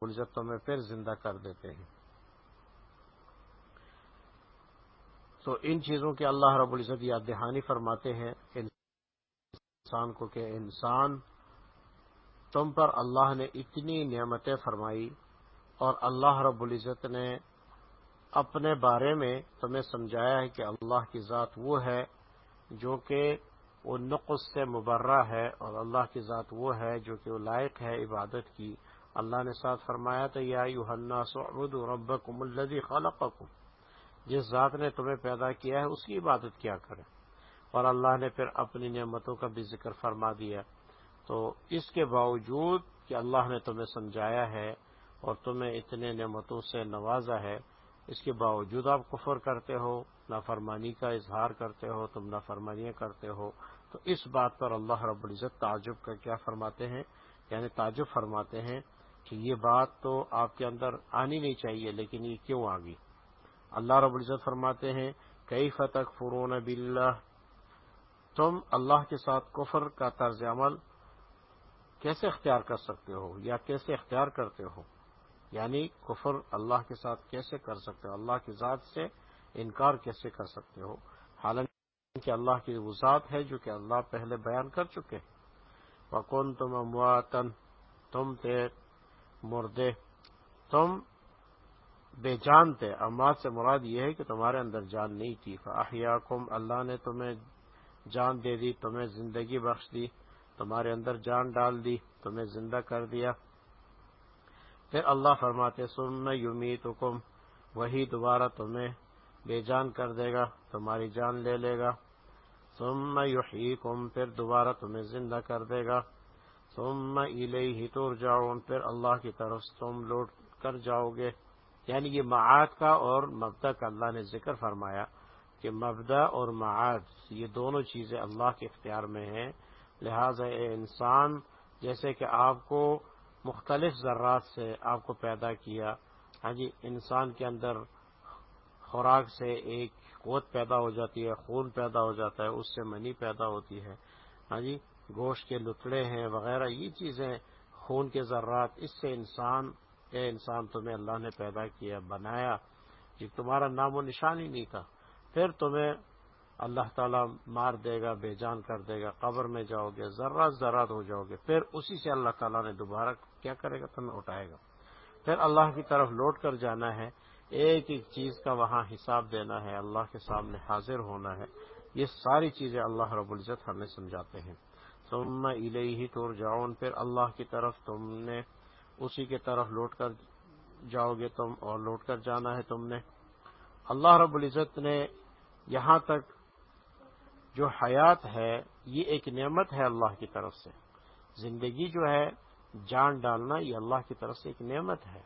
العزت تمہیں پھر زندہ کر دیتے ہیں۔ تو ان چیزوں کے اللہ رب العزت یاد دہانی فرماتے ہیں۔ انسان کو کہ انسان تم پر اللہ نے اتنی نعمتیں فرمائی اور اللہ رب العزت نے اپنے بارے میں تمہیں سمجھایا ہے کہ اللہ کی ذات وہ ہے جو کہ وہ نقص سے مبرہ ہے اور اللہ کی ذات وہ ہے جو کہ وہ لائق ہے عبادت کی۔ اللہ نے ساتھ فرمایا تو یا ربکم الذی خلقکم۔ جس ذات نے تمہیں پیدا کیا ہے، اس کی عبادت کیا کرے اور اللہ نے پھر اپنی نعمتوں کا بھی ذکر فرما دیا۔ تو اس کے باوجود کہ اللہ نے تمہیں سمجھایا ہے اور تمہیں اتنے نعمتوں سے نوازا ہے، اس کے باوجود آپ کفر کرتے ہو، نافرمانی کا اظہار کرتے ہو، تم نافرمانیاں کرتے ہو، تو اس بات پر اللہ رب العزت تعجب کا کیا فرماتے ہیں؟ یعنی تعجب فرماتے ہیں کہ یہ بات تو آپ کے اندر آنی نہیں چاہیے، لیکن یہ کیوں آ گئی؟ اللہ رب العزت فرماتے ہیں کئی فتح فرون تم اللہ کے ساتھ کفر کا طرز عمل کیسے اختیار کر سکتے ہو یا کیسے اختیار کرتے ہو؟ یعنی کفر اللہ کے ساتھ کیسے کر سکتے ہو؟ اللہ کی ذات سے انکار کیسے کر سکتے ہو؟ حالانکہ اللہ کی وہ ذات ہے جو کہ اللہ پہلے بیان کر چکے وکن تم امواتن تم تھے مردے۔ تم بے جان تھے۔ اموات سے مراد یہ ہے کہ تمہارے اندر جان نہیں تھی۔ احیاکم اللہ نے تمہیں جان دے دی، تمہیں زندگی بخش دی، تمہارے اندر جان ڈال دی، تمہیں زندہ کر دیا۔ پھر اللہ فرماتے سن یومی کم وہی دوبارہ تمہیں بے جان کر دے گا، تمہاری جان لے لے گا۔ سم یوہی کم پھر دوبارہ تمہیں زندہ کر دے گا۔ سم ہی تور جاؤ پھر اللہ کی طرف تم لوٹ کر جاؤ گے۔ یعنی یہ معاد کا اور مبدا کا اللہ نے ذکر فرمایا کہ مبدا اور معاد، یہ دونوں چیزیں اللہ کے اختیار میں ہیں۔ لہذا اے انسان، جیسے کہ آپ کو مختلف ذرات سے آپ کو پیدا کیا ہاں جی انسان کے اندر خوراک سے ایک قوت پیدا ہو جاتی ہے، خون پیدا ہو جاتا ہے، اس سے منی پیدا ہوتی ہے۔ ہاں جی گوشت کے لتڑے ہیں وغیرہ، یہ چیزیں خون کے ذرات، اس سے انسان، اے انسان تمہیں اللہ نے پیدا کیا، بنایا۔ جی تمہارا نام و نشان ہی نہیں تھا۔ پھر تمہیں اللہ تعالیٰ مار دے گا، بے جان کر دے گا، قبر میں جاؤ گے، ذرات ذرات ہو جاؤ گے۔ پھر اسی سے اللہ تعالیٰ نے دوبارہ کیا کرے گا؟ تمہیں اٹھائے گا۔ پھر اللہ کی طرف لوٹ کر جانا ہے۔ ایک ایک چیز کا وہاں حساب دینا ہے، اللہ کے سامنے حاضر ہونا ہے۔ یہ ساری چیزیں اللہ رب العزت ہمیں سمجھاتے ہیں۔ تم ہی طور جاؤ پھر اللہ کی طرف تم نے اسی کی طرف لوٹ کر جاؤ گے تم اور لوٹ کر جانا ہے تم نے۔ اللہ رب العزت نے یہاں تک جو حیات ہے، یہ ایک نعمت ہے اللہ کی طرف سے۔ زندگی جو ہے، جان ڈالنا یہ اللہ کی طرف سے ایک نعمت ہے۔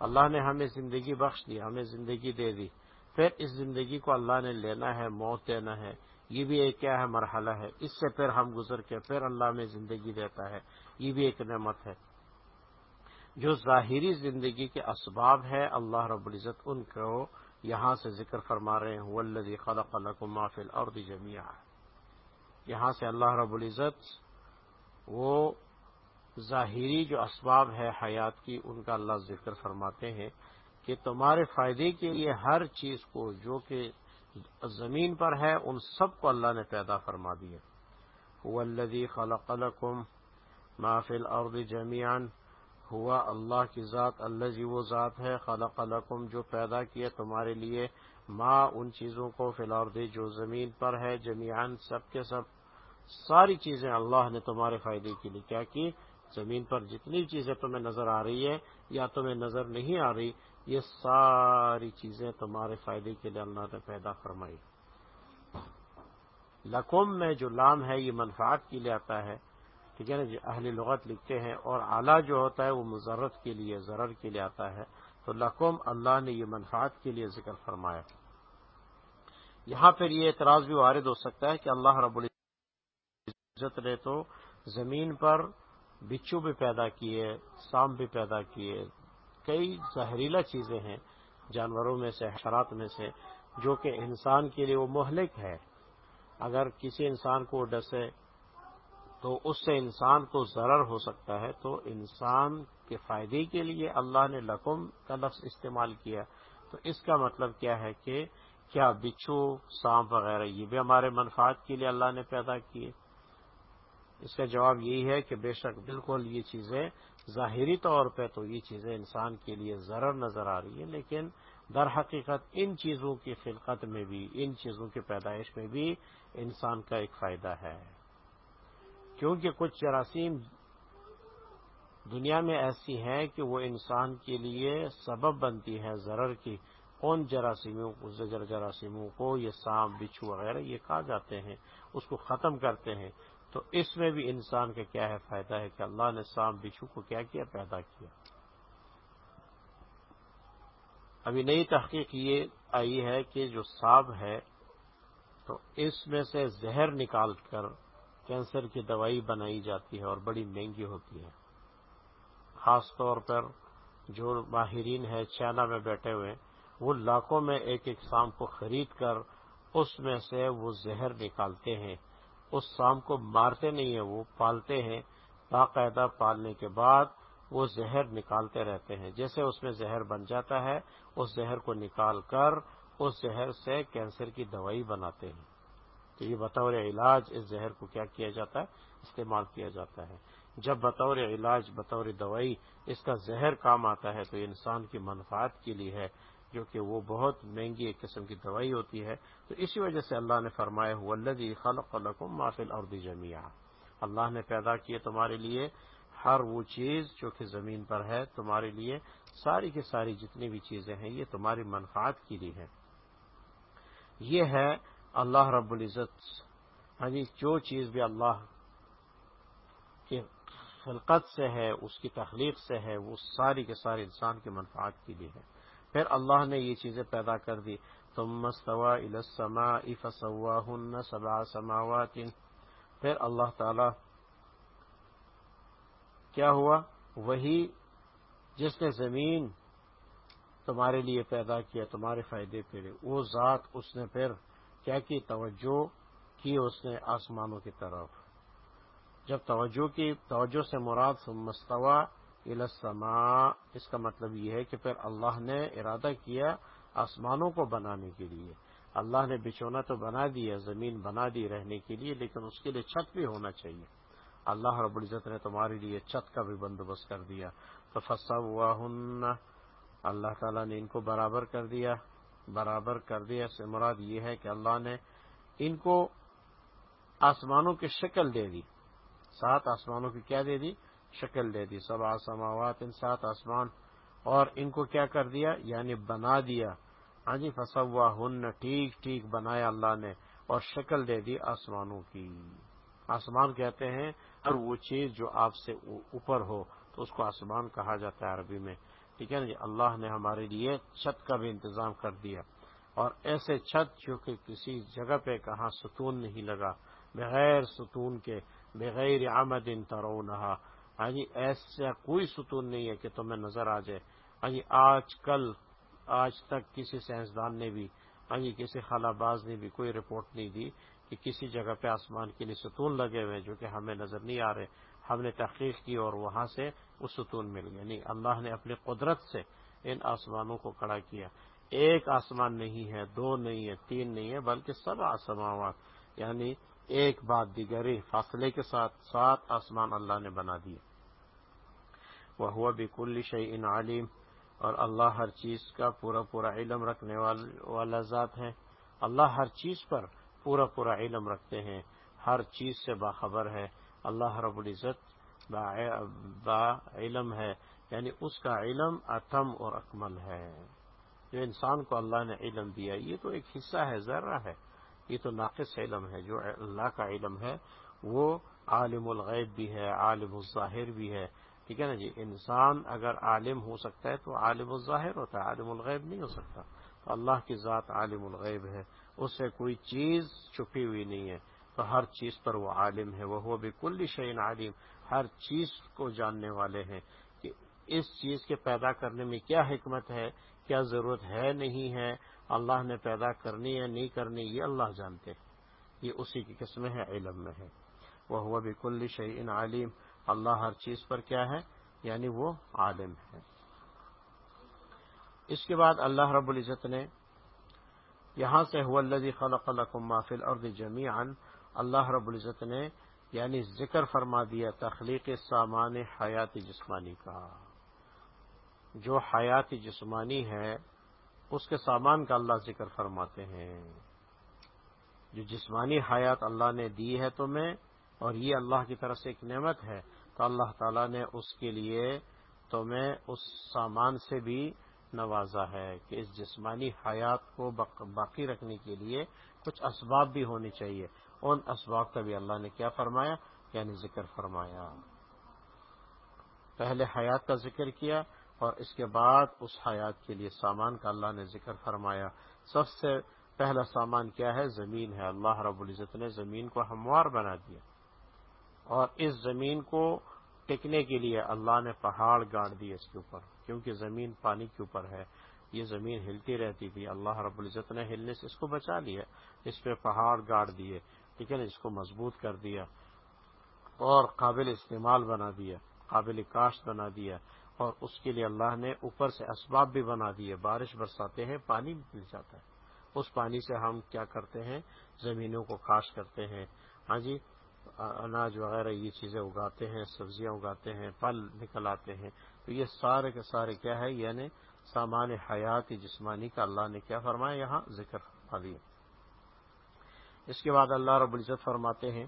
اللہ نے ہمیں زندگی بخش دی، ہمیں زندگی دے دی۔ پھر اس زندگی کو اللہ نے لینا ہے، موت دینا ہے۔ یہ بھی ایک کیا ہے مرحلہ ہے۔ اس سے پھر ہم گزر کے پھر اللہ میں زندگی دیتا ہے۔ یہ بھی ایک نعمت ہے۔ جو ظاہری زندگی کے اسباب ہے اللہ رب العزت ان کو یہاں سے ذکر فرما رہے ہیں۔ ولدی خلق لکم ما فی الارض جميعا۔ یہاں سے اللہ رب العزت وہ ظاہری جو اسباب ہے حیات کی، ان کا اللہ ذکر فرماتے ہیں کہ تمہارے فائدے کے لیے ہر چیز کو، جو کہ زمین پر ہے، ان سب کو اللہ نے پیدا فرما دیا۔ ولدی خلق لکم ما فی الارض جميعا ہوا اللہ کی ذات اللہ جی وہ ذات ہے، خلق لکم جو پیدا کیا تمہارے لیے۔ ماں ان چیزوں کو فلار دی جو زمین پر ہے جمیان سب کے سب۔ ساری چیزیں اللہ نے تمہارے فائدے کے لیے کیا کی؟ زمین پر جتنی چیزیں تمہیں نظر آ رہی ہے یا تمہیں نظر نہیں آ رہی یہ ساری چیزیں تمہارے فائدے کے لیے اللہ نے پیدا فرمائی لقم میں جو لام ہے، یہ منفعت کے لیے آتا ہے۔ ٹھیک ہے نا؟ اہل لغت لکھتے ہیں اور اعلیٰ جو ہوتا ہے، وہ مزرت کے لیے، ضرر کے لیے آتا ہے۔ تو لقم اللہ نے یہ منفعت کے لیے ذکر فرمایا۔ یہاں پھر یہ اعتراض بھی وارد ہو سکتا ہے کہ اللہ رب العزت نے تو زمین پر بچو بھی پیدا کیے، سام بھی پیدا کیے کئی زہریلا چیزیں ہیں، جانوروں میں سے، حشرات میں سے، جو کہ انسان کے لیے وہ مہلک ہے۔ اگر کسی انسان کو ڈسے تو اس سے انسان کو ضرر ہو سکتا ہے۔ تو انسان کے فائدے کے لیے اللہ نے لقم کا لفظ استعمال کیا۔ تو اس کا مطلب کیا ہے کہ کیا بچھو، سانپ وغیرہ، یہ بھی ہمارے منفاد کے لیے اللہ نے پیدا کیے۔ اس کا جواب یہی ہے کہ بے شک بالکل یہ چیزیں ظاہری طور پہ تو یہ چیزیں انسان کے لیے ضرر نظر آ رہی ہیں، لیکن در حقیقت ان چیزوں کی خلقت میں بھی، ان چیزوں کی پیدائش میں بھی انسان کا ایک فائدہ ہے۔ کیونکہ کچھ جراثیم دنیا میں ایسی ہیں کہ وہ انسان کے لیے سبب بنتی ہے ضرر کی۔ ان جراثیموں جراثیموں کو، یہ سانپ، بچھو وغیرہ، یہ کھا جاتے ہیں، اس کو ختم کرتے ہیں۔ تو اس میں بھی انسان کا کیا ہے فائدہ ہے کہ اللہ نے سانپ بچھو کو کیا کیا، پیدا کیا۔ ابھی نئی تحقیق یہ آئی ہے کہ جو سانپ ہے، تو اس میں سے زہر نکال کر کینسر کی دوائی بنائی جاتی ہے اور بڑی مہنگی ہوتی ہے۔ خاص طور پر جو ماہرین ہے چائنا میں بیٹھے ہوئے، وہ لاکھوں میں ایک ایک سام کو خرید کر اس میں سے وہ زہر نکالتے ہیں۔ اس سام کو مارتے نہیں ہیں، وہ پالتے ہیں۔ باقاعدہ پالنے کے بعد وہ زہر نکالتے رہتے ہیں۔ جیسے اس میں زہر بن جاتا ہے، اس زہر کو نکال کر اس زہر سے کینسر کی دوائی بناتے ہیں۔ تو یہ بطور علاج اس زہر کو کیا کیا جاتا ہے؟ استعمال کیا جاتا ہے۔ جب بطور علاج، بطور دوائی اس کا زہر کام آتا ہے، تو انسان کی منفعت کے لیے ہے۔ جو کہ وہ بہت مہنگی ایک قسم کی دوائی ہوتی ہے، تو اسی وجہ سے اللہ نے فرمایا ہوا اللہ خلق القم مافل اور جمیا اللہ نے پیدا کیے تمہارے لیے ہر وہ چیز جو کہ زمین پر ہے، تمہارے لیے ساری کی ساری جتنی بھی چیزیں ہیں، یہ تمہاری منفعت کے لیے ہے یہ ہے اللہ رب العزت ہاں جی جو چیز بھی اللہ کی خلقت سے ہے، اس کی تخلیق سے ہے، وہ ساری کے سارے انسان کے منفعات کے لیے ہے پھر اللہ نے یہ چیزیں پیدا کر دی۔ تم مستوا السما فسوا ہن سبا سماوات۔ پھر اللہ تعالی کیا ہوا؟ وہی جس نے زمین تمہارے لیے پیدا کیا، تمہارے فائدے کے لیے۔ وہ ذات اس نے پھر کیا کی؟ توجہ کی اس نے آسمانوں کی طرف۔ جب توجہ کی، توجہ سے مراد مستوا السما اس کا مطلب یہ ہے کہ پھر اللہ نے ارادہ کیا آسمانوں کو بنانے کے لیے۔ اللہ نے بچونا تو بنا دیا، زمین بنا دی رہنے کے لیے، لیکن اس کے لیے چھت بھی ہونا چاہیے۔ اللہ رب العزت نے تمہارے لیے چھت کا بھی بندوبست کر دیا۔ تو فسا ہوا ہن اللہ تعالیٰ نے ان کو برابر کر دیا۔ برابر کر دیا سے مراد یہ ہے کہ اللہ نے ان کو آسمانوں کی شکل دے دی۔ سات آسمانوں کی کیا دے دی؟ شکل دے دی سب آسماوات ان سات آسمان، اور ان کو کیا کر دیا؟ یعنی بنا دیا۔ ہاں جی فسوا ہن ٹھیک ٹھیک بنایا اللہ نے، اور شکل دے دی آسمانوں کی۔ آسمان کہتے ہیں اور وہ چیز جو آپ سے اوپر ہو، تو اس کو آسمان کہا جاتا ہے عربی میں۔ ٹھیک ہے نا جی؟ اللہ نے ہمارے لیے چھت کا بھی انتظام کر دیا۔ اور ایسے چھت جو کہ کسی جگہ پہ کہاں ستون نہیں لگا، بغیر ستون کے، بغیر آمد ان ترونہا۔ ہاں جی ایسا کوئی ستون نہیں ہے کہ تمہیں نظر آ جائے۔ ہاں جی آج کل، آج تک کسی سائنسدان نے بھی ہاں جی کسی خالہ باز نے بھی کوئی رپورٹ نہیں دی کہ کسی جگہ پہ آسمان کے لیے ستون لگے ہوئے جو کہ ہمیں نظر نہیں آ رہے۔ ہم نے تحقیق کی اور وہاں سے وہ ستون مل گیا یعنی نہیں اللہ نے اپنی قدرت سے ان آسمانوں کو کھڑا کیا۔ ایک آسمان نہیں ہے، دو نہیں ہے، تین نہیں ہے، بلکہ سب آسماوات۔ یعنی ایک بات دیگری فاصلے کے ساتھ سات آسمان اللہ نے بنا دیے۔ وہ ہوا بھی کل عالم اور اللہ ہر چیز کا پورا پورا علم رکھنے والا ذات ہے اللہ ہر چیز پر پورا پورا علم رکھتے ہیں، ہر چیز سے باخبر ہے اللہ رب العزت با علم ہے یعنی اس کا علم اتم اور اکمل ہے۔ جو انسان کو اللہ نے علم دیا، یہ تو ایک حصہ ہے، ذرہ ہے۔ یہ تو ناقص علم ہے، جو اللہ کا علم ہے، وہ عالم الغیب بھی ہے، عالم الظاہر بھی ہے۔ ٹھیک ہے نا جی؟ انسان اگر عالم ہو سکتا ہے تو عالم الظاہر ہوتا ہے، عالم الغیب نہیں ہو سکتا۔ تو اللہ کی ذات عالم الغیب ہے، اس سے کوئی چیز چھپی ہوئی نہیں ہے۔ تو ہر چیز پر وہ عالم ہے وہ بھی کل شعین عالم ہر چیز کو جاننے والے ہیں۔ کہ اس چیز کے پیدا کرنے میں کیا حکمت ہے، کیا ضرورت ہے نہیں ہے، اللہ نے پیدا کرنی یا نہیں کرنی، یہ اللہ جانتے یہ اسی کی قسم ہے، علم میں ہے۔ وہ بھی کل شعین عالم اللہ ہر چیز پر کیا ہے؟ یعنی وہ عالم ہے۔ اس کے بعد اللہ رب العزت نے یہاں سے خلق لكم ما في الارض جميعا اللہ رب العزت نے یعنی ذکر فرما دیا تخلیق سامان حیات جسمانی کا۔ جو حیات جسمانی ہے، اس کے سامان کا اللہ ذکر فرماتے ہیں۔ جو جسمانی حیات اللہ نے دی ہے تمہیں، اور یہ اللہ کی طرف سے ایک نعمت ہے تو اللہ تعالیٰ نے اس کے لیے تمہیں اس سامان سے بھی نوازا ہے کہ اس جسمانی حیات کو باقی رکھنے کے لیے کچھ اسباب بھی ہونی چاہیے۔ ان اسباب کا بھی اللہ نے کیا فرمایا؟ یعنی ذکر فرمایا۔ پہلے حیات کا ذکر کیا اور اس کے بعد اس حیات کے لیے سامان کا اللہ نے ذکر فرمایا۔ سب سے پہلا سامان کیا ہے؟ زمین ہے۔ اللہ رب العزت نے زمین کو ہموار بنا دیا اور اس زمین کو ٹکنے کے لیے اللہ نے پہاڑ گاڑ دیے اس کے اوپر، کیونکہ زمین پانی کے اوپر ہے، یہ زمین ہلتی رہتی تھی۔ اللہ رب العزت نے ہلنے سے اس کو بچا لیا، اس پہ پہاڑ گاڑ دیے، ٹھیک ہے نا؟ اس کو مضبوط کر دیا اور قابل استعمال بنا دیا، قابل کاشت بنا دیا اور اس کے لیے اللہ نے اوپر سے اسباب بھی بنا دیے۔ بارش برساتے ہیں، پانی مل جاتا ہے۔ اس پانی سے ہم کیا کرتے ہیں؟ زمینوں کو کاشت کرتے ہیں۔ ہاں جی اناج وغیرہ یہ چیزیں اگاتے ہیں، سبزیاں اگاتے ہیں، پھل نکل آتے ہیں۔ تو یہ سارے کے سارے کیا ہے؟ یعنی سامان حیات جسمانی کا اللہ نے کیا فرمایا؟ یہاں ذکر فرما دیا۔ اس کے بعد اللہ رب العزت فرماتے ہیں،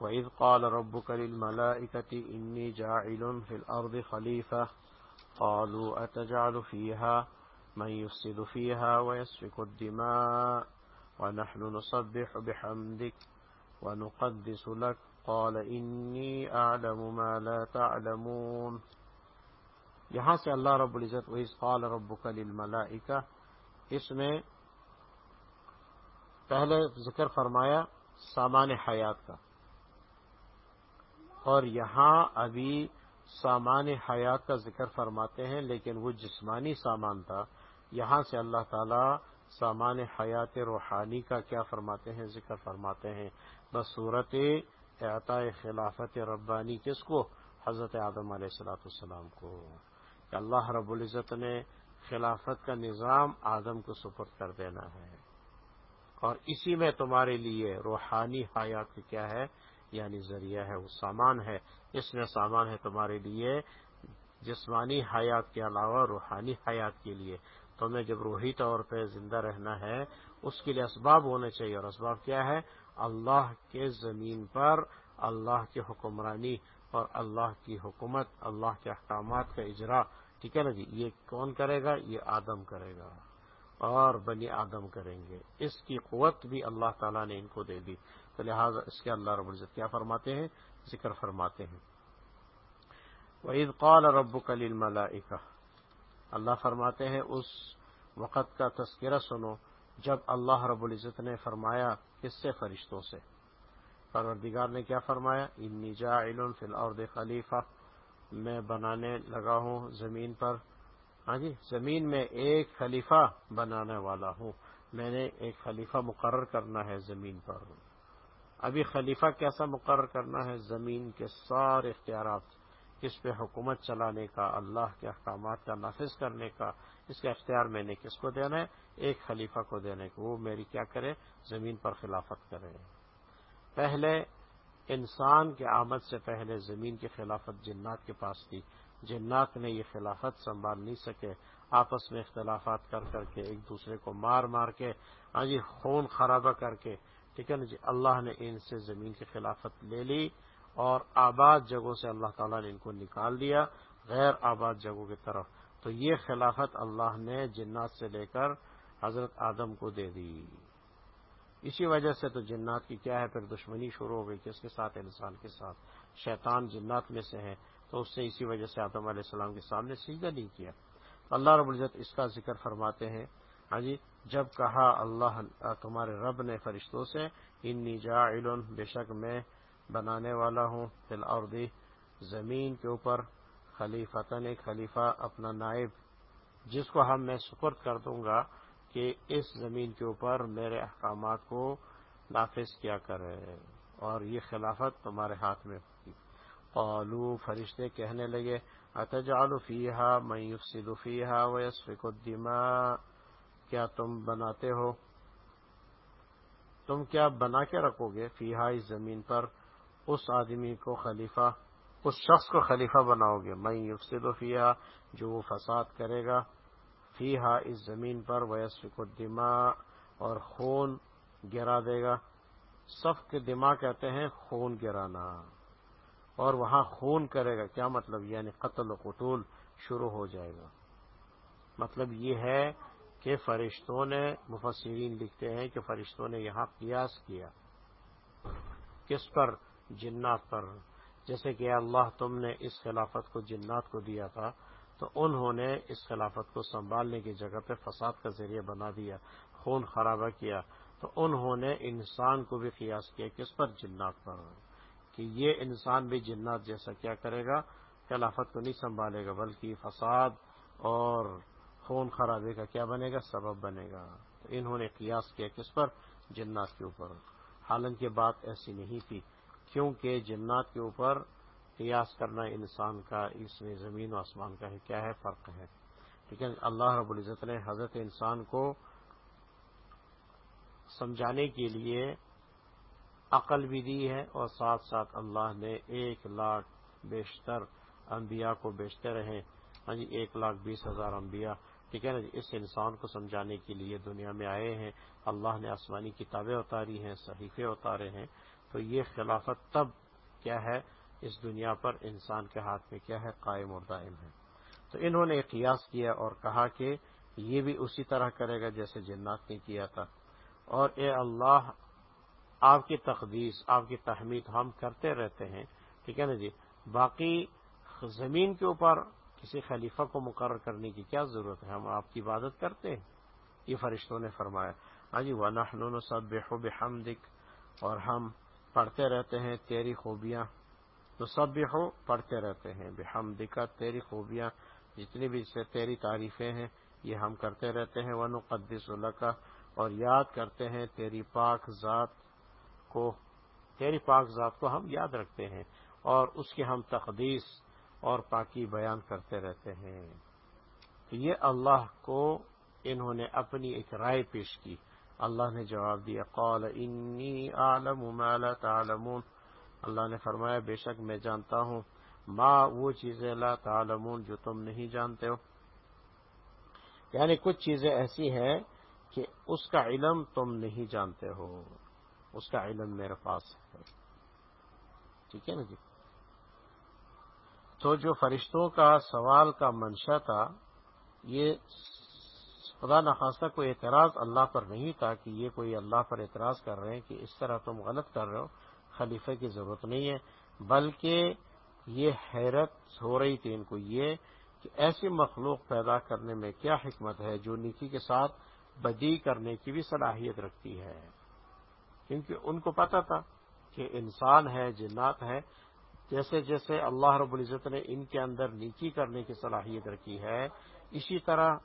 وَإِذْ قَالَ رَبُّكَ لِلْمَلَائِكَةِ إِنِّي جَاعِلٌ فِي الْأَرْضِ خَلِيفَةً قَالُوا أَتَجْعَلُ فِيهَا مَن يُفْسِدُ فِيهَا وَيَسْفِكُ الدِّمَاءَ وَنَحْنُ نُسَبِّحُ بِحَمْدِكَ وَنُقَدِّسُ لَكَ. قَالَ إِنِّي أَعْلَمُ مَا لَا تَعْلَمُونَ. یہاں سے اللہ رب العزت وَإِذْ قَالَ رَبُّكَ لِلْمَلَائِكَةِ اس میں پہلے ذکر فرمایا سامان حیات کا. اور یہاں ابھی سامان حیات کا ذکر فرماتے ہیں، لیکن وہ جسمانی سامان تھا. یہاں سے اللہ تعالی سامان حیات روحانی کا کیا فرماتے ہیں، ذکر فرماتے ہیں۔ بس صورت اعطاء خلافت ربانی، کس کو؟ حضرت آدم علیہ السلاۃ السلام کو۔ کہ اللہ رب العزت نے خلافت کا نظام آدم کو سپرد کر دینا ہے۔ اور اسی میں تمہارے لیے روحانی حیات کیا ہے؟ یعنی ذریعہ ہے، وہ سامان ہے۔ اس میں سامان ہے تمہارے لیے، جسمانی حیات کے علاوہ روحانی حیات کے لیے۔ تمہیں جب روحی طور پہ زندہ رہنا ہے، اس کے لیے اسباب ہونے چاہیے۔ اور اسباب کیا ہے؟ اللہ کے زمین پر، اللہ کی حکمرانی اور اللہ کی حکومت، اللہ کے احکامات کا اجرا۔ ٹھیک ہے نا جی؟ یہ کون کرے گا؟ یہ آدم کرے گا۔ اور بنی آدم کریں گے۔ اس کی قوت بھی اللہ تعالیٰ نے ان کو دے دی۔ تو لہٰذا اس کے اللہ رب العزت کیا فرماتے ہیں؟ ذکر فرماتے ہیں۔ وعید قال رب کلیل ملائکہ اللہ فرماتے ہیں، اس وقت کا تذکرہ سنو جب اللہ رب العزت نے فرمایا کس سے فرشتوں سے۔ پروردگار نے کیا فرمایا؟ انی جاعل فی الارض خلیفہ میں بنانے لگا ہوں زمین پر۔ ہاں جی زمین میں ایک خلیفہ بنانے والا ہوں۔ میں نے ایک خلیفہ مقرر کرنا ہے زمین پر۔ ابھی خلیفہ کیسا مقرر کرنا ہے؟ زمین کے سارے اختیارات۔ کس پہ حکومت چلانے کا، اللہ کے احکامات کا نافذ کرنے کا، اس کا اختیار میں نے کس کو دینا ہے؟ ایک خلیفہ کو دینے کو وہ میری کیا کرے؟ زمین پر خلافت کرے۔ پہلے انسان کے آمد سے پہلے زمین کی خلافت جنات کے پاس تھی۔ جنات نے یہ خلافت سنبھال نہیں سکے۔ آپس میں اختلافات کر کر کے، ایک دوسرے کو مار مار کے ہاں جی خون خرابہ کر کے۔ ٹھیک ہے نا جی اللہ نے ان سے زمین کی خلافت لے لی۔ اور آباد جگہوں سے اللہ تعالیٰ نے ان کو نکال دیا، غیر آباد جگہوں کی طرف۔ تو یہ خلافت اللہ نے جنات سے لے کر حضرت آدم کو دے دی۔ اسی وجہ سے تو جنات کی کیا ہے، پھر دشمنی شروع ہو گئی کس کے ساتھ، انسان کے ساتھ۔ شیطان جنات میں سے ہے، تو اس نے اسی وجہ سے آدم علیہ السلام کے سامنے سیدھا نہیں کیا۔ اللہ رب العزت اس کا ذکر فرماتے ہیں۔ ہاں جی جب کہا اللہ، تمہارے رب نے فرشتوں سے، انی جاعل، بے شک میں بنانے والا ہوں، فی الارض زمین کے اوپر خلیفتن ایک خلیفہ اپنا نائب، جس کو ہم میں سپرد کر دوں گا کہ اس زمین کے اوپر میرے احکامات کو نافذ کیا کرے، اور یہ خلافت تمہارے ہاتھ میں ہوگی۔ قالو، فرشتے کہنے لگے، اتجعل فیہا من یفسد فیہا ویسفک الدماء؟ کیا تم بناتے ہو؟ تم کیا بنا کے رکھو گے فیہا اس زمین پر؟ اس آدمی کو خلیفہ، اس شخص کو خلیفہ بناؤ گے۔ میں یفسد فیہا، جو وہ فساد کرے گا۔ فیہا، اس زمین پر۔ ویسفک الدماء، اور خون گرا دے گا۔ سف کے دماغ کہتے ہیں خون گرانا۔ اور وہاں خون کرے گا۔ کیا مطلب؟ یعنی قتل و قتول شروع ہو جائے گا۔ مطلب یہ ہے کہ فرشتوں نے، مفسرین لکھتے ہیں کہ فرشتوں نے یہاں قیاس کیا۔ کس پر؟ جنات پر۔ جیسے کہ اللہ تم نے اس خلافت کو جنات کو دیا تھا، تو انہوں نے اس خلافت کو سنبھالنے کی جگہ پہ فساد کا ذریعہ بنا دیا، خون خرابہ کیا۔ تو انہوں نے انسان کو بھی قیاس کیا کس پر جنات پر۔ کہ یہ انسان بھی جنات جیسا کیا کرے گا، خلافت کو نہیں سنبھالے گا، بلکہ فساد اور خون خرابے کا کیا بنے گا؟ سبب بنے گا۔ تو انہوں نے قیاس کیا کس پر جنات کے اوپر۔ حالانکہ بات ایسی نہیں تھی۔ کیونکہ جنات کے اوپر قیاس کرنا انسان کا، اس میں زمین و آسمان کا ہے، کیا ہے؟ فرق ہے۔ لیکن اللہ رب العزت نے حضرت انسان کو سمجھانے کے لیے عقل بھی دی ہے اور ساتھ ساتھ اللہ نے ایک لاکھ بیشتر انبیاء کو بیچتے رہے۔ ہاں جی ایک لاکھ بیس ہزار انبیاء۔ ٹھیک ہے نا جی اس انسان کو سمجھانے کے لیے دنیا میں آئے ہیں۔ اللہ نے آسمانی کتابیں اتاری ہیں، صحیفے اتارے ہیں۔ تو یہ خلافت تب کیا ہے؟ اس دنیا پر انسان کے ہاتھ میں کیا ہے؟ قائم اور دائم ہے۔ تو انہوں نے قیاس کیا اور کہا کہ یہ بھی اسی طرح کرے گا جیسے جنات نے کیا تھا۔ اور اے اللہ، آپ کی تقدیس، آپ کی تحمید ہم کرتے رہتے ہیں۔ ٹھیک ہے نا جی؟ باقی زمین کے اوپر کسی خلیفہ کو مقرر کرنے کی کیا ضرورت ہے؟ ہم آپ کی عبادت کرتے ہیں۔ یہ فرشتوں نے فرمایا۔ ہاں جی ونحن سب بحمدک اور ہم پڑھتے رہتے ہیں تیری خوبیاں۔ تو سب بھی ہو پڑھتے رہتے ہیں۔ بحمدکا تیری خوبیاں۔ جتنی بھی سے تیری تعریفیں ہیں، یہ ہم کرتے رہتے ہیں۔ ون قدس کا اور یاد کرتے ہیں تیری پاک ذات کو۔ تیری پاک ذات کو ہم یاد رکھتے ہیں اور اس کی ہم تقدیس اور پاکی بیان کرتے رہتے ہیں۔ تو یہ اللہ کو انہوں نے اپنی ایک رائے پیش کی۔ اللہ نے جواب دیا، قال، انی عالم ما لا تعلمون. اللہ نے فرمایا، بے شک میں جانتا ہوں ما وہ چیزیں لا تعلمون جو تم نہیں جانتے ہو۔ یعنی کچھ چیزیں ایسی ہیں کہ اس کا علم تم نہیں جانتے ہو، اس کا علم میرے پاس ہے۔ ٹھیک ہے نا جی؟ تو جو فرشتوں کا سوال کا منشا تھا، یہ خدا نخواستہ کوئی اعتراض اللہ پر نہیں تھا کہ یہ کوئی اللہ پر اعتراض کر رہے ہیں کہ اس طرح تم غلط کر رہے ہو، خلیفہ کی ضرورت نہیں ہے، بلکہ یہ حیرت ہو رہی تھی ان کو یہ کہ ایسی مخلوق پیدا کرنے میں کیا حکمت ہے جو نیکی کے ساتھ بدی کرنے کی بھی صلاحیت رکھتی ہے۔ کیونکہ ان کو پتا تھا کہ انسان ہے، جنات ہے، جیسے جیسے اللہ رب العزت نے ان کے اندر نیکی کرنے کی صلاحیت رکھی ہے، اسی طرح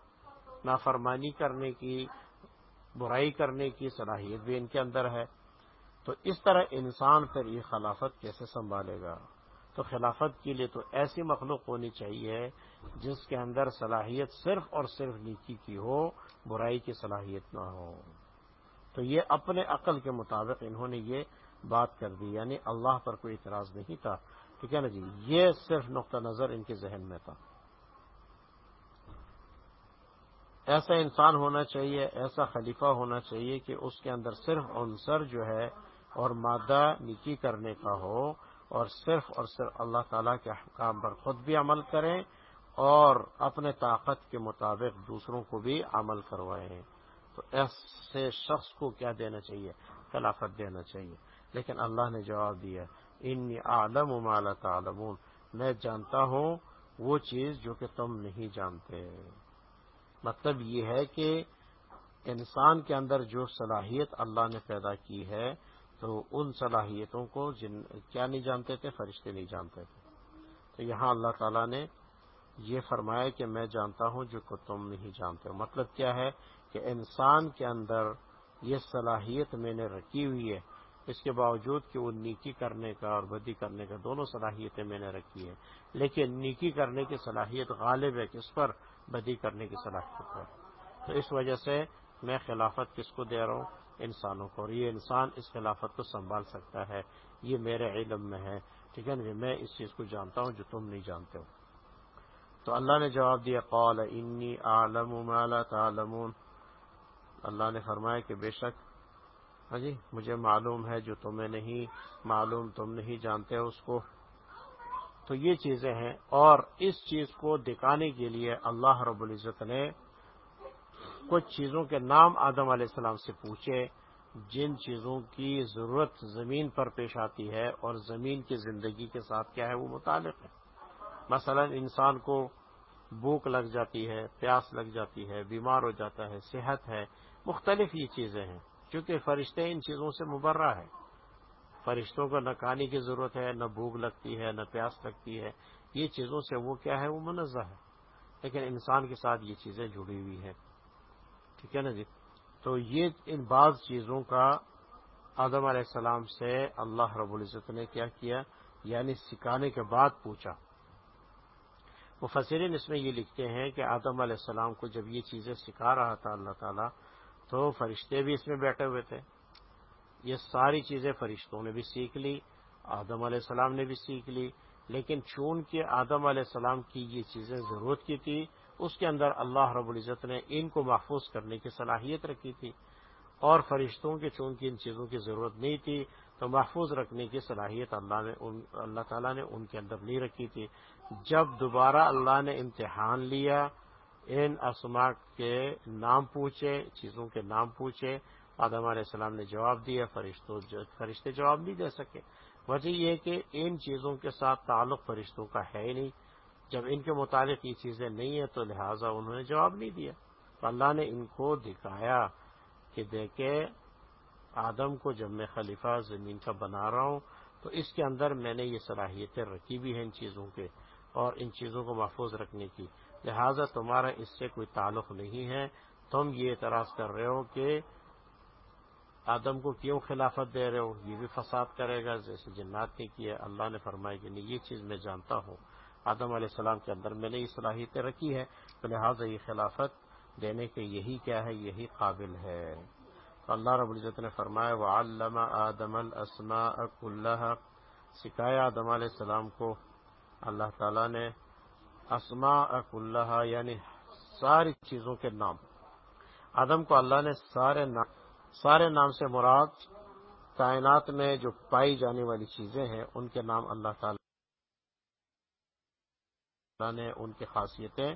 نافرمانی کرنے کی، برائی کرنے کی صلاحیت بھی ان کے اندر ہے۔ تو اس طرح انسان پھر یہ خلافت کیسے سنبھالے گا؟ تو خلافت کے لیے تو ایسی مخلوق ہونی چاہیے جس کے اندر صلاحیت صرف اور صرف نیکی کی ہو، برائی کی صلاحیت نہ ہو۔ تو یہ اپنے عقل کے مطابق انہوں نے یہ بات کر دی یعنی اللہ پر کوئی اعتراض نہیں تھا۔ ٹھیک ہے نا جی یہ صرف نقطہ نظر ان کے ذہن میں تھا۔ ایسا انسان ہونا چاہیے، ایسا خلیفہ ہونا چاہیے کہ اس کے اندر صرف عنصر جو ہے اور مادہ نیکی کرنے کا ہو اور صرف اور صرف اللہ تعالی کے احکام پر خود بھی عمل کریں اور اپنے طاقت کے مطابق دوسروں کو بھی عمل کروائیں۔ تو ایسے شخص کو کیا دینا چاہیے؟ خلافت دینا چاہیے۔ لیکن اللہ نے جواب دیا ان عالم مالا تعلمون میں جانتا ہوں وہ چیز جو کہ تم نہیں جانتے۔ مطلب یہ ہے کہ انسان کے اندر جو صلاحیت اللہ نے پیدا کی ہے، تو ان صلاحیتوں کو جن، کیا نہیں جانتے تھے؟ فرشتے نہیں جانتے تھے۔ تو یہاں اللہ تعالیٰ نے یہ فرمایا کہ میں جانتا ہوں جو کہ تم نہیں جانتے مطلب کیا ہے کہ انسان کے اندر یہ صلاحیت میں نے رکھی ہوئی ہے۔ اس کے باوجود کہ وہ نیکی کرنے کا اور بدی کرنے کا دونوں صلاحیتیں میں نے رکھی ہے لیکن نیکی کرنے کی صلاحیت غالب ہے کس پر؟ بدی کرنے کی صلاحیت پر۔ تو اس وجہ سے میں خلافت کس کو دے رہا ہوں؟ انسانوں کو۔ اور یہ انسان اس خلافت کو سنبھال سکتا ہے۔ یہ میرے علم میں ہے۔ ٹھیک ہے نا؟ میں اس چیز کو جانتا ہوں جو تم نہیں جانتے ہو۔ تو اللہ نے جواب دیا، قال انی عالم لا تعلمون۔ اللہ نے فرمایا کہ بے شک ہاں جی مجھے معلوم ہے جو تمہیں نہیں، معلوم تم نہیں جانتے اس کو۔ تو یہ چیزیں ہیں اور اس چیز کو دکھانے کے لیے اللہ رب العزت نے کچھ چیزوں کے نام آدم علیہ السلام سے پوچھے، جن چیزوں کی ضرورت زمین پر پیش آتی ہے اور زمین کی زندگی کے ساتھ کیا ہے، وہ متعلق ہے۔ مثلا انسان کو بھوک لگ جاتی ہے، پیاس لگ جاتی ہے، بیمار ہو جاتا ہے، صحت ہے، مختلف یہ چیزیں ہیں، چونکہ فرشتے ان چیزوں سے مبرہ ہے فرشتوں کو نہ کھانے کی ضرورت ہے، نہ بھوک لگتی ہے، نہ پیاس لگتی ہے۔ یہ چیزوں سے وہ کیا ہے؟ وہ منزہ ہے۔ لیکن انسان کے ساتھ یہ چیزیں جڑی ہوئی ہیں۔ ٹھیک ہے نا جی؟ تو یہ ان بعض چیزوں کا آدم علیہ السلام سے اللہ رب العزت نے کیا کیا یعنی سکھانے کے بعد پوچھا۔ مفسرین اس میں یہ لکھتے ہیں کہ آدم علیہ السلام کو جب یہ چیزیں سکھا رہا تھا اللہ تعالیٰ، تو فرشتے بھی اس میں بیٹھے ہوئے تھے۔ یہ ساری چیزیں فرشتوں نے بھی سیکھ لی، آدم علیہ السلام نے بھی سیکھ لی، لیکن چون کے آدم علیہ السلام کی یہ چیزیں ضرورت کی تھی، اس کے اندر اللہ رب العزت نے ان کو محفوظ کرنے کی صلاحیت رکھی تھی۔ اور فرشتوں کے چون کی ان چیزوں کی ضرورت نہیں تھی، تو محفوظ رکھنے کی صلاحیت اللہ نے اللہ تعالیٰ نے ان کے اندر نہیں رکھی تھی۔ جب دوبارہ اللہ نے امتحان لیا، ان اسما کے نام پوچھے، چیزوں کے نام پوچھے آدم علیہ السلام نے جواب دیا، فرشتوں فرشتے جواب نہیں دے سکے۔ وجہ یہ کہ ان چیزوں کے ساتھ تعلق فرشتوں کا ہے ہی نہیں۔ جب ان کے متعلق یہ چیزیں نہیں ہیں تو لہٰذا انہوں نے جواب نہیں دیا۔ تو اللہ نے ان کو دکھایا کہ دیکھے آدم کو جب میں خلیفہ زمین کا بنا رہا ہوں، تو اس کے اندر میں نے یہ صلاحیتیں رکھی بھی ہیں ان چیزوں کے اور ان چیزوں کو محفوظ رکھنے کی۔ لہذا تمہارا اس سے کوئی تعلق نہیں ہے۔ تم یہ اعتراض کر رہے ہو کہ آدم کو کیوں خلافت دے رہے ہو؟ یہ بھی فساد کرے گا۔ جیسے جنات نے کیا، اللہ نے فرمایا کہ نہیں، یہ چیز میں جانتا ہوں۔ آدم علیہ السلام کے اندر میں نے یہ صلاحیتیں رکھی ہے تو لہٰذا یہ خلافت دینے کے یہی کیا ہے، یہی قابل ہے۔ تو اللہ رب العزت نے فرمایا وہ علامہ آدم السما اک اللہ سکھایا آدم علیہ السلام کو اللہ تعالیٰ نے اسما اک اللہ یعنی ساری چیزوں کے نام۔ آدم کو اللہ نے سارے نام سارے نام سے مراد کائنات میں جو پائی جانے والی چیزیں ہیں، ان کے نام اللہ تعالی نے ان کی خاصیتیں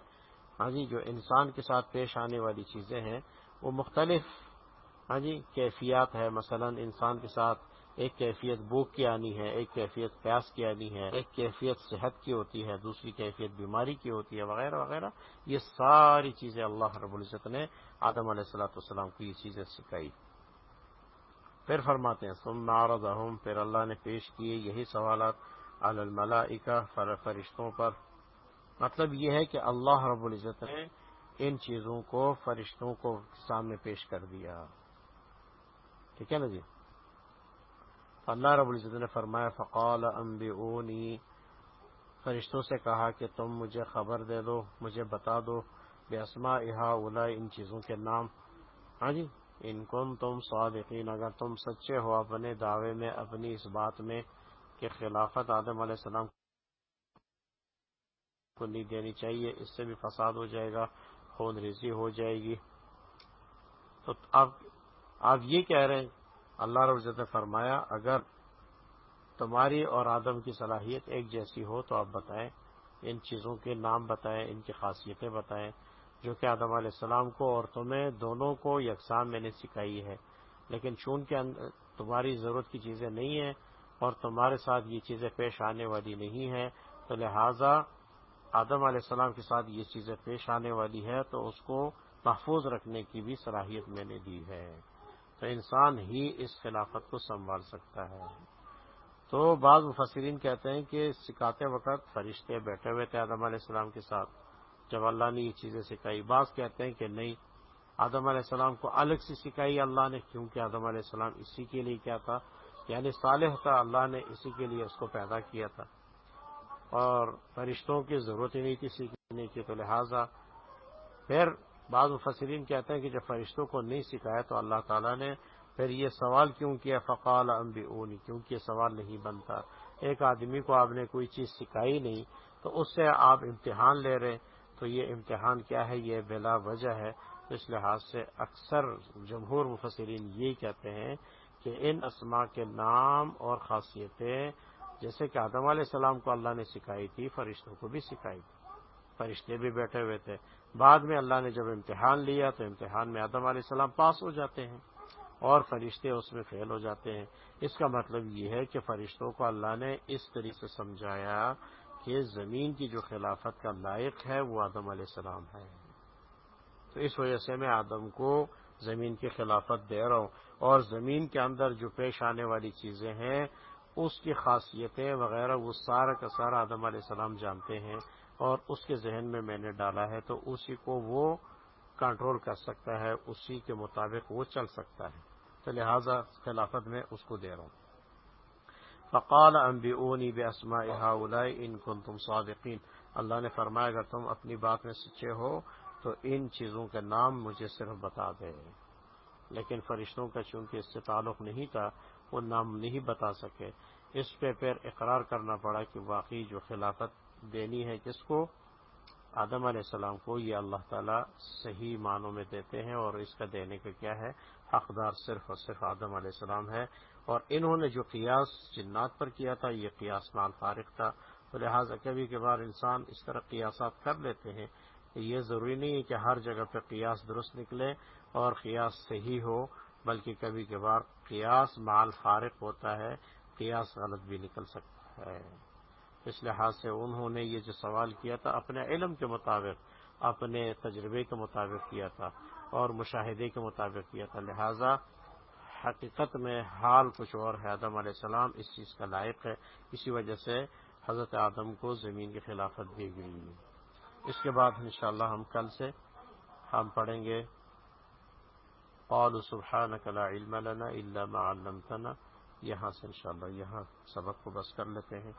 ہاں جی جو انسان کے ساتھ پیش آنے والی چیزیں ہیں، وہ مختلف ہاں جی کیفیات ہے مثلا انسان کے ساتھ ایک کیفیت بھوک کی آنی ہے، ایک کیفیت پیاس کی آنی ہے، ایک کیفیت صحت کی ہوتی ہے، دوسری کیفیت بیماری کی ہوتی ہے، وغیرہ وغیرہ۔ یہ ساری چیزیں اللہ رب العزت نے آدم علیہ السلاۃ والسلام کو یہ چیزیں سکھائی۔ پھر فرماتے ہیں سم نارد پھر اللہ نے پیش کیے یہی سوالات الملائکہ فرشتوں پر۔ مطلب یہ ہے کہ اللہ رب العزت نے ان چیزوں کو، فرشتوں کو سامنے پیش کر دیا۔ ٹھیک ہے نا جی؟ اللہ رب العزت نے فرمایا، فقال انبئونی فرشتوں سے کہا کہ تم مجھے خبر دے دو، مجھے بتا دو، بے اسما اولا ان چیزوں کے نام۔ ہاں جی ان کن تم صادقین، اگر تم سچے ہو اپنے دعوے میں، اپنی اس بات میں کہ خلافت آدم علیہ السلام کو نہیں دینی چاہیے، اس سے بھی فساد ہو جائے گا خون ریزی ہو جائے گی۔ تو اب آپ یہ کہہ رہے ہیں اللہ رب نے فرمایا، اگر تمہاری اور آدم کی صلاحیت ایک جیسی ہو تو آپ بتائیں، ان چیزوں کے نام بتائیں، ان کی خاصیتیں بتائیں، جو کہ آدم علیہ السلام کو اور تمہیں دونوں کو یکساں میں نے سکھائی ہے۔ لیکن چون کے تمہاری ضرورت کی چیزیں نہیں ہیں اور تمہارے ساتھ یہ چیزیں پیش آنے والی نہیں ہیں، تو لہذا آدم علیہ السلام کے ساتھ یہ چیزیں پیش آنے والی ہے تو اس کو محفوظ رکھنے کی بھی صلاحیت میں نے دی ہے۔ تو انسان ہی اس خلافت کو سنبھال سکتا ہے۔ تو بعض مفسرین کہتے ہیں کہ سکھاتے وقت فرشتے بیٹھے ہوئے تھے آدم علیہ السلام کے ساتھ۔ جب اللہ نے یہ چیزیں سکھائی، بعض کہتے ہیں کہ نہیں، آدم علیہ السلام کو الگ سے سکھائی اللہ نے، کیونکہ آدم علیہ السلام اسی کے لیے کیا تھا۔ یعنی صالح تھا، اللہ نے اسی کے لیے اس کو پیدا کیا تھا۔ اور فرشتوں کی ضرورت ہی نہیں تھی سیکھنے کی، تو لہٰذا پھر بعض مفسرین کہتے ہیں کہ جب فرشتوں کو نہیں سکھایا تو اللہ تعالیٰ نے پھر یہ سوال کیوں کیا؟ فقال امبی اونی کیونکہ یہ سوال نہیں بنتا۔ ایک آدمی کو آپ نے کوئی چیز سکھائی نہیں تو اس سے آپ امتحان لے رہے تو یہ امتحان کیا ہے؟ یہ بلا وجہ ہے۔ تو اس لحاظ سے اکثر جمہور مفسرین یہی کہتے ہیں کہ ان اسما کے نام اور خاصیتیں، جیسے کہ آدم علیہ السلام کو اللہ نے سکھائی تھی، فرشتوں کو بھی سکھائی تھی۔ فرشتے بھی بیٹھے ہوئے تھے۔ بعد میں اللہ نے جب امتحان لیا تو امتحان میں آدم علیہ السلام پاس ہو جاتے ہیں اور فرشتے اس میں فیل ہو جاتے ہیں۔ اس کا مطلب یہ ہے کہ فرشتوں کو اللہ نے اس طریقے سے سمجھایا کہ زمین کی جو خلافت کا لائق ہے وہ آدم علیہ السلام ہے۔ تو اس وجہ سے میں آدم کو زمین کی خلافت دے رہا ہوں۔ اور زمین کے اندر جو پیش آنے والی چیزیں ہیں، اس کی خاصیتیں وغیرہ، وہ سارا کا سارا آدم علیہ السلام جانتے ہیں۔ اور اس کے ذہن میں میں نے ڈالا ہے تو اسی کو وہ کنٹرول کر سکتا ہے، اسی کے مطابق وہ چل سکتا ہے۔ تو لہذا خلافت میں اس کو دے رہا ہوں۔ فقال امبی اونی بے اسما ان کن تم صادقین۔ اللہ نے فرمایا، اگر تم اپنی بات میں سچے ہو تو ان چیزوں کے نام مجھے صرف بتا دے۔ لیکن فرشتوں کا چونکہ اس سے تعلق نہیں تھا، وہ نام نہیں بتا سکے۔ اس پہ پھر اقرار کرنا پڑا کہ واقعی جو خلافت دینی ہے کس کو؟ آدم علیہ السلام کو۔ یہ اللہ تعالیٰ صحیح معنوں میں دیتے ہیں اور اس کا دینے کا کیا ہے؟ حقدار صرف اور صرف آدم علیہ السلام ہے۔ اور انہوں نے جو قیاس جنات پر کیا تھا، یہ قیاس مال فارغ تھا۔ تو لہٰذا کبھی کبھار انسان اس طرح قیاسات کر لیتے ہیں یہ ضروری نہیں ہے کہ ہر جگہ پہ قیاس درست نکلے اور قیاس صحیح ہو، بلکہ کبھی کبھار قیاس مال فارغ ہوتا ہے، قیاس غلط بھی نکل سکتا ہے۔ اس لحاظ سے انہوں نے یہ جو سوال کیا تھا، اپنے علم کے مطابق، اپنے تجربے کے مطابق کیا تھا اور مشاہدے کے مطابق کیا تھا۔ لہذا حقیقت میں حال کچھ اور ہے۔ آدم علیہ السلام اس چیز کا لائق ہے۔ اسی وجہ سے حضرت آدم کو زمین کی خلافت دی گئی۔ اس کے بعد انشاءاللہ ہم کل سے ہم پڑھیں گے۔ قال سبحانك لا علم لنا الا ما علمتنا۔ یہاں سے انشاءاللہ یہاں سبق کو بس کر لیتے ہیں۔